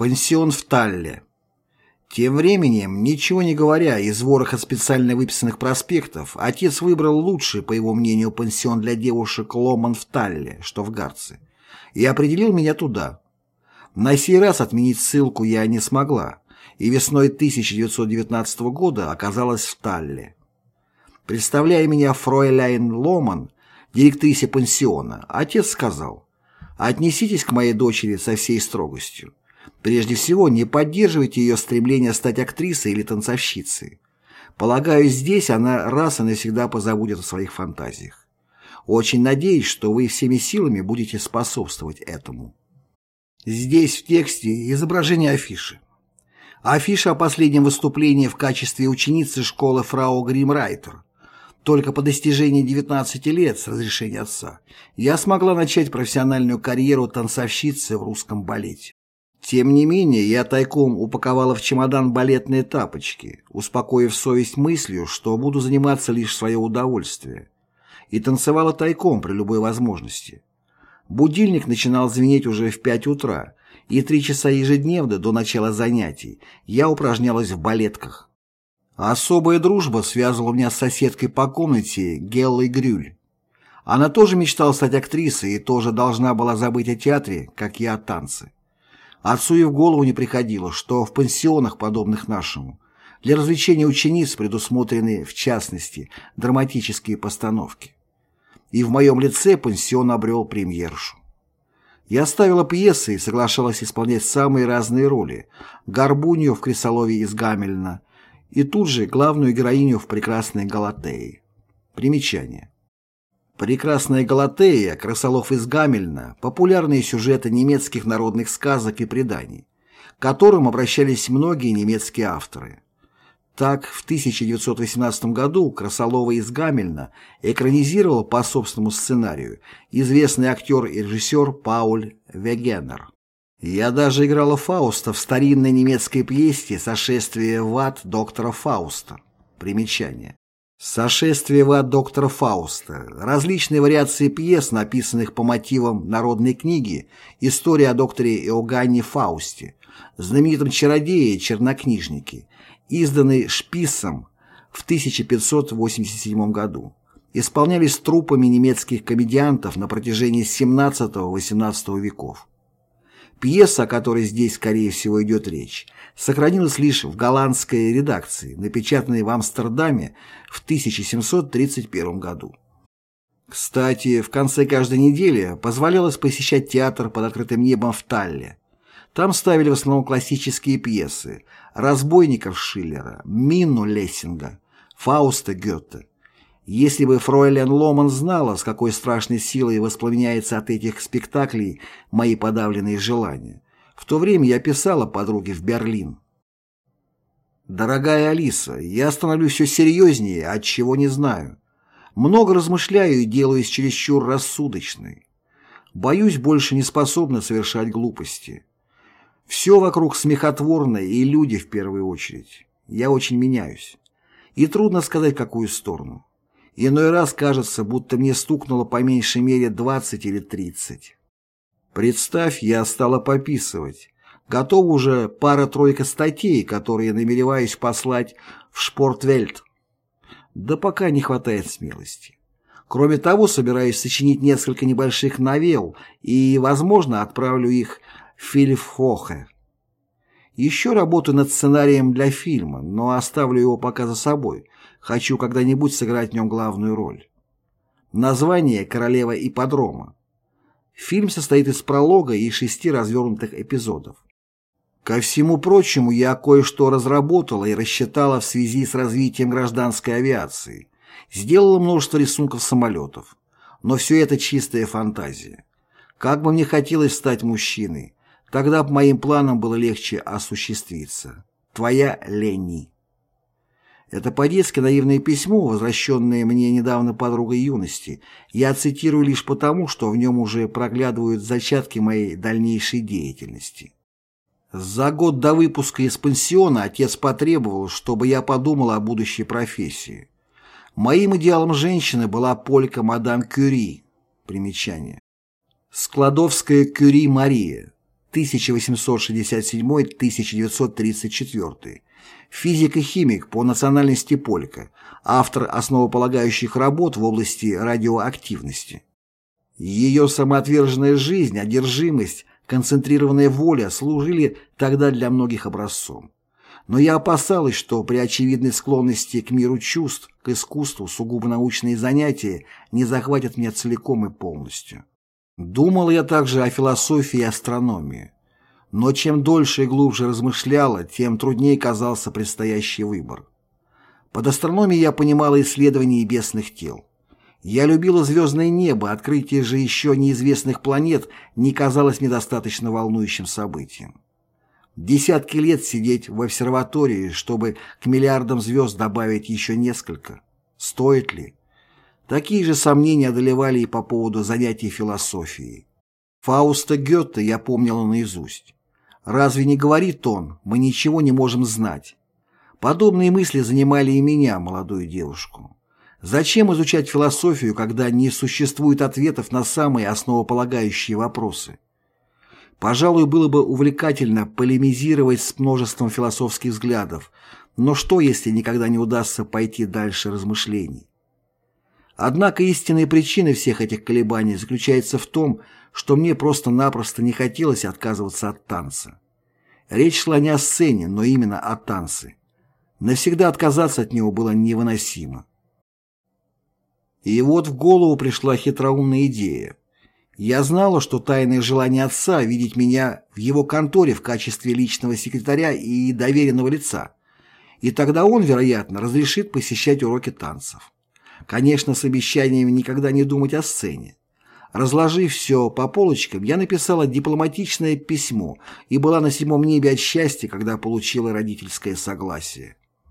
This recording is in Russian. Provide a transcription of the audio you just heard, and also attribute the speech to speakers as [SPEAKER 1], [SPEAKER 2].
[SPEAKER 1] Пансион в Талле. Тем временем, ничего не говоря, из вороха специально выписанных проспектов, отец выбрал лучший, по его мнению, пансион для девушек Ломан в Талле, что в Гарце, и определил меня туда. На сей раз отменить ссылку я не смогла, и весной 1919 года оказалась в Талле. Представляя меня фройляйн Ломан, директрисе пансиона, отец сказал, «Отнеситесь к моей дочери со всей строгостью. Прежде всего, не поддерживайте ее стремление стать актрисой или танцовщицей. Полагаю, здесь она раз и навсегда позабудет о своих фантазиях. Очень надеюсь, что вы всеми силами будете способствовать этому. Здесь в тексте изображение афиши. Афиша о последнем выступлении в качестве ученицы школы фрау Гримрайтер. Только по достижении 19 лет с разрешения отца я смогла начать профессиональную карьеру танцовщицы в русском балете. Тем не менее, я тайком упаковала в чемодан балетные тапочки, успокоив совесть мыслью, что буду заниматься лишь свое удовольствие, и танцевала тайком при любой возможности. Будильник начинал звенеть уже в пять утра, и три часа ежедневно до начала занятий я упражнялась в балетках. Особая дружба связывала меня с соседкой по комнате Геллой Грюль. Она тоже мечтала стать актрисой и тоже должна была забыть о театре, как я о танце. Отцу и в голову не приходило, что в пансионах, подобных нашему, для развлечения учениц предусмотрены, в частности, драматические постановки. И в моем лице пансион обрел премьершу. Я ставила пьесы и соглашалась исполнять самые разные роли. Горбунью в «Крисолове» из Гамельна и тут же главную героиню в «Прекрасной Галатее». Примечание. Прекрасная Галатея, Красолов из Гамельна – популярные сюжеты немецких народных сказок и преданий, к которым обращались многие немецкие авторы. Так, в 1918 году Красолова из Гамельна экранизировал по собственному сценарию известный актер и режиссер Пауль Вегенер. Я даже играла Фауста в старинной немецкой пьесе «Сошествие в ад доктора Фауста». Примечание. Сошествие в доктора Фауста. Различные вариации пьес, написанных по мотивам народной книги «История о докторе Иоганне Фаусте», знаменитом чародее чернокнижнике, изданной Шписсом в 1587 году. Исполнялись трупами немецких комедиантов на протяжении XVII-XVIII веков. Пьеса, о которой здесь, скорее всего, идет речь, сохранилась лишь в голландской редакции, напечатанной в Амстердаме в 1731 году. Кстати, в конце каждой недели позволялось посещать театр под открытым небом в Талле. Там ставили в основном классические пьесы «Разбойников» Шиллера, «Минну» Лессинга, «Фауста» Гёте. Если бы фройлен Ломан знала, с какой страшной силой воспламеняется от этих спектаклей мои подавленные желания, в то время я писала подруге в Берлин. «Дорогая Алиса, я становлюсь все серьезнее, от чего не знаю. Много размышляю и делаюсь чересчур рассудочной. Боюсь, больше не способна совершать глупости. Все вокруг смехотворное, и люди в первую очередь. Я очень меняюсь. И трудно сказать, какую сторону. Иной раз кажется, будто мне стукнуло по меньшей мере 20 или 30. Представь, я стала пописывать. Готова уже пара-тройка статей, которые намереваюсь послать в Шпортвельт. Да пока не хватает смелости. Кроме того, собираюсь сочинить несколько небольших новелл и, возможно, отправлю их в Фильфхохе. Еще работаю над сценарием для фильма, но оставлю его пока за собой. Хочу когда-нибудь сыграть в нем главную роль. Название «Королева ипподрома». Фильм состоит из пролога и шести развернутых эпизодов. Ко всему прочему, я кое-что разработала и рассчитала в связи с развитием гражданской авиации. Сделала множество рисунков самолетов. Но все это чистая фантазия. Как бы мне хотелось стать мужчиной, тогда бы моим планам было легче осуществиться. Твоя Ленни. Это по-детски наивное письмо, возвращенное мне недавно подругой юности, я цитирую лишь потому, что в нем уже проглядывают зачатки моей дальнейшей деятельности. За год до выпуска из пансиона отец потребовал, чтобы я подумала о будущей профессии. Моим идеалом женщины была полька мадам Кюри. Примечание. Складовская Кюри Мария. 1867-1934, физик и химик по национальности полька, автор основополагающих работ в области радиоактивности. Ее самоотверженная жизнь, одержимость, концентрированная воля служили тогда для многих образцом. Но я опасалась, что при очевидной склонности к миру чувств, к искусству, сугубо научные занятия не захватят меня целиком и полностью. Думал я также о философии и астрономии. Но чем дольше и глубже размышляла, тем труднее казался предстоящий выбор. Под астрономией я понимала исследования небесных тел. Я любила звездное небо, открытие же еще неизвестных планет не казалось мне достаточно волнующим событием. Десятки лет сидеть в обсерватории, чтобы к миллиардам звезд добавить еще несколько. Стоит ли? Такие же сомнения одолевали и по поводу занятий философией. Фауста Гёте я помнила наизусть. Разве не говорит он, мы ничего не можем знать? Подобные мысли занимали и меня, молодую девушку. Зачем изучать философию, когда не существует ответов на самые основополагающие вопросы? Пожалуй, было бы увлекательно полемизировать с множеством философских взглядов, но что, если никогда не удастся пойти дальше размышлений? Однако истинная причина всех этих колебаний заключается в том, что мне просто-напросто не хотелось отказываться от танца. Речь шла не о сцене, но именно о танце. Навсегда отказаться от него было невыносимо. И вот в голову пришла хитроумная идея. Я знала, что тайное желание отца видеть меня в его конторе в качестве личного секретаря и доверенного лица. И тогда он, вероятно, разрешит посещать уроки танцев. Конечно, с обещаниями никогда не думать о сцене. Разложив все по полочкам, я написала дипломатичное письмо и была на седьмом небе от счастья, когда получила родительское согласие.